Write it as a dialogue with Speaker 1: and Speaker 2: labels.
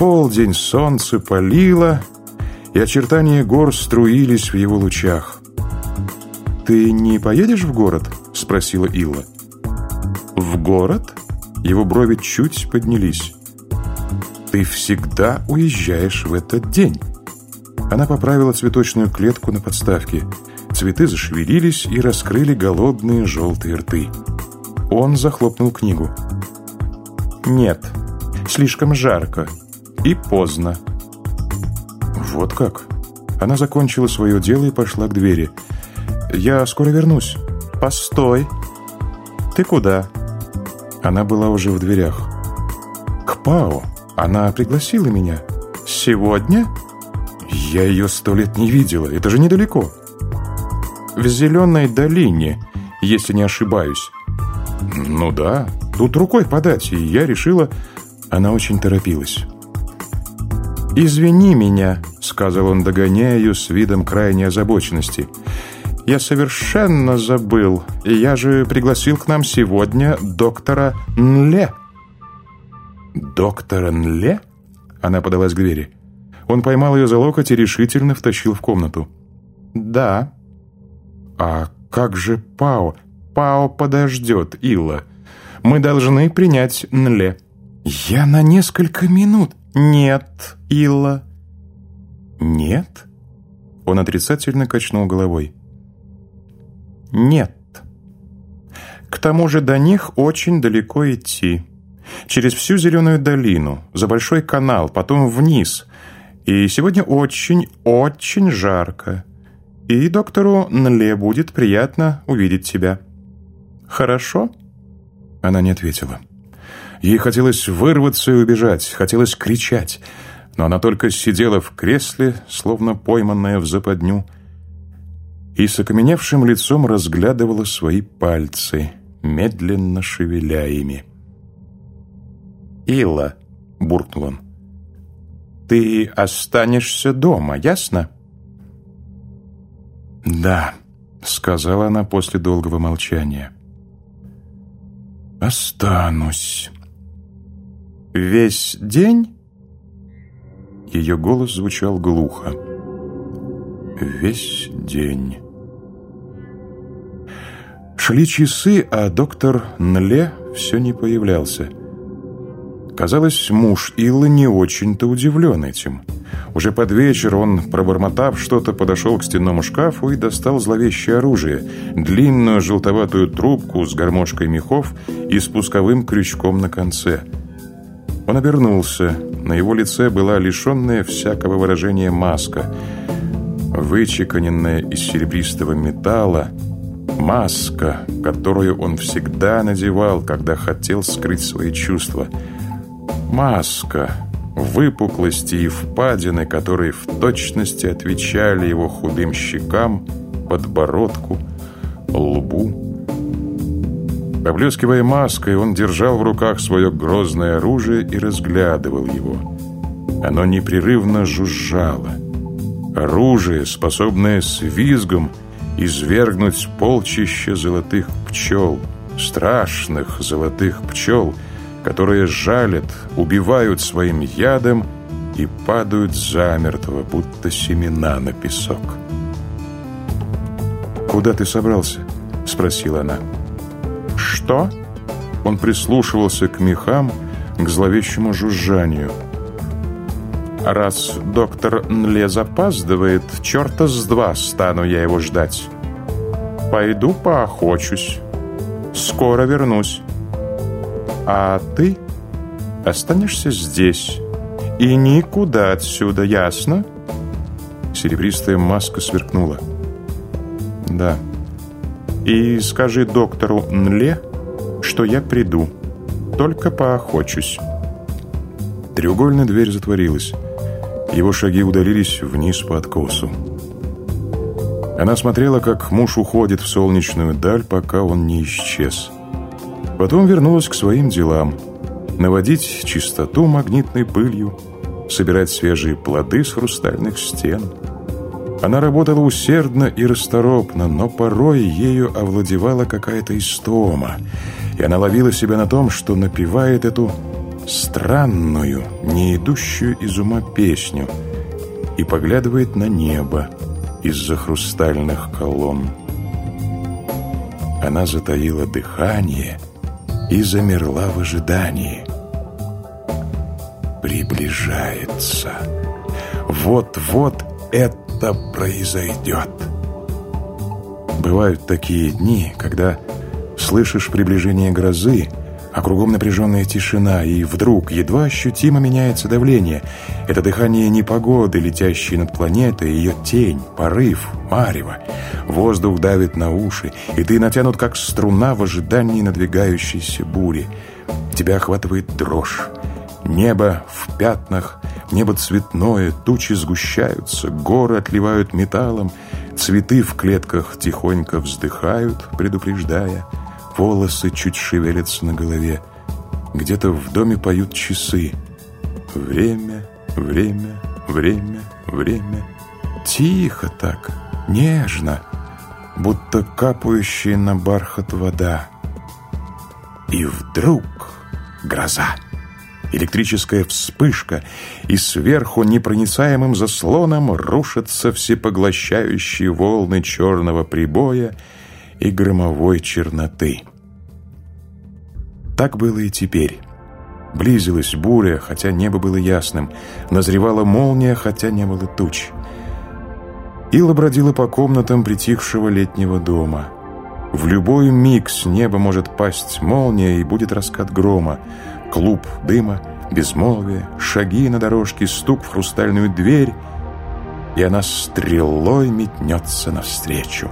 Speaker 1: полдень солнце палило, и очертания гор струились в его лучах. «Ты не поедешь в город?» — спросила Илла. «В город?» Его брови чуть поднялись. «Ты всегда уезжаешь в этот день». Она поправила цветочную клетку на подставке. Цветы зашевелились и раскрыли голодные желтые рты. Он захлопнул книгу. «Нет, слишком жарко и поздно». «Вот как?» Она закончила свое дело и пошла к двери. «Я скоро вернусь». «Постой!» «Ты куда?» Она была уже в дверях. «К Пау. Она пригласила меня». «Сегодня?» «Я ее сто лет не видела. Это же недалеко». «В Зеленой долине, если не ошибаюсь». «Ну да, тут рукой подать, и я решила...» Она очень торопилась. «Извини меня», — сказал он, догоняя ее с видом крайней озабоченности. «Я совершенно забыл, я же пригласил к нам сегодня доктора Нле». «Доктора Нле?» Она подалась к двери. Он поймал ее за локоть и решительно втащил в комнату. «Да». «А как же Пао?» «Пао подождет, Илла. Мы должны принять Нле». «Я на несколько минут». «Нет, Илла». «Нет?» Он отрицательно качнул головой. «Нет. К тому же до них очень далеко идти. Через всю Зеленую долину, за Большой канал, потом вниз. И сегодня очень-очень жарко. И доктору Нле будет приятно увидеть тебя. Хорошо?» Она не ответила. Ей хотелось вырваться и убежать, хотелось кричать, но она только сидела в кресле, словно пойманная в западню, и с окаменевшим лицом разглядывала свои пальцы, медленно шевеля ими. «Илла», — буркнул он, — «ты останешься дома, ясно?» «Да», — сказала она после долгого молчания. «Останусь». «Весь день?» Ее голос звучал глухо. «Весь день». Шли часы, а доктор Нле все не появлялся. Казалось, муж Иллы не очень-то удивлен этим. Уже под вечер он, пробормотав что-то, подошел к стенному шкафу и достал зловещее оружие, длинную желтоватую трубку с гармошкой мехов и спусковым крючком на конце – он обернулся. На его лице была лишенная всякого выражения маска. Вычеканенная из серебристого металла, маска, которую он всегда надевал, когда хотел скрыть свои чувства. Маска, выпуклости и впадины, которые в точности отвечали его худым щекам, подбородку, лбу, Поблескивая маской, он держал в руках свое грозное оружие и разглядывал его. Оно непрерывно жужжало. Оружие, способное с визгом извергнуть полчища золотых пчел, страшных золотых пчел, которые жалят, убивают своим ядом и падают замертво, будто семена на песок. «Куда ты собрался?» — спросила она. «Что?» Он прислушивался к мехам, к зловещему жужжанию. «Раз доктор Нле запаздывает, черта с два стану я его ждать. Пойду поохочусь. Скоро вернусь. А ты останешься здесь и никуда отсюда, ясно?» Серебристая маска сверкнула. «Да». И скажи доктору Нле, что я приду. Только поохочусь». Треугольная дверь затворилась. Его шаги удалились вниз по откосу. Она смотрела, как муж уходит в солнечную даль, пока он не исчез. Потом вернулась к своим делам. Наводить чистоту магнитной пылью, собирать свежие плоды с хрустальных стен – она работала усердно и расторопно, но порой ею овладевала какая-то истома, и она ловила себя на том, что напевает эту странную, не идущую из ума песню и поглядывает на небо из-за хрустальных колонн. Она затаила дыхание и замерла в ожидании. Приближается. Вот-вот это произойдет. Бывают такие дни, когда слышишь приближение грозы, а кругом напряженная тишина, и вдруг едва ощутимо меняется давление. Это дыхание непогоды, летящей над планетой, ее тень, порыв, марево. Воздух давит на уши, и ты натянут как струна в ожидании надвигающейся бури. Тебя охватывает дрожь. Небо в пятнах, небо цветное, тучи сгущаются, горы отливают металлом, цветы в клетках тихонько вздыхают, предупреждая — волосы чуть шевелятся на голове. Где-то в доме поют часы. Время, время, время, время. Тихо так, нежно, будто капающая на бархат вода. И вдруг гроза. Электрическая вспышка, и сверху непроницаемым заслоном рушатся всепоглощающие волны черного прибоя и громовой черноты. Так было и теперь. Близилась буря, хотя небо было ясным. Назревала молния, хотя не было туч. Ила бродила по комнатам притихшего летнего дома. В любой миг с неба может пасть молния и будет раскат грома. Клуб дыма, безмолвие, шаги на дорожке, стук в хрустальную дверь, и она стрелой метнется навстречу.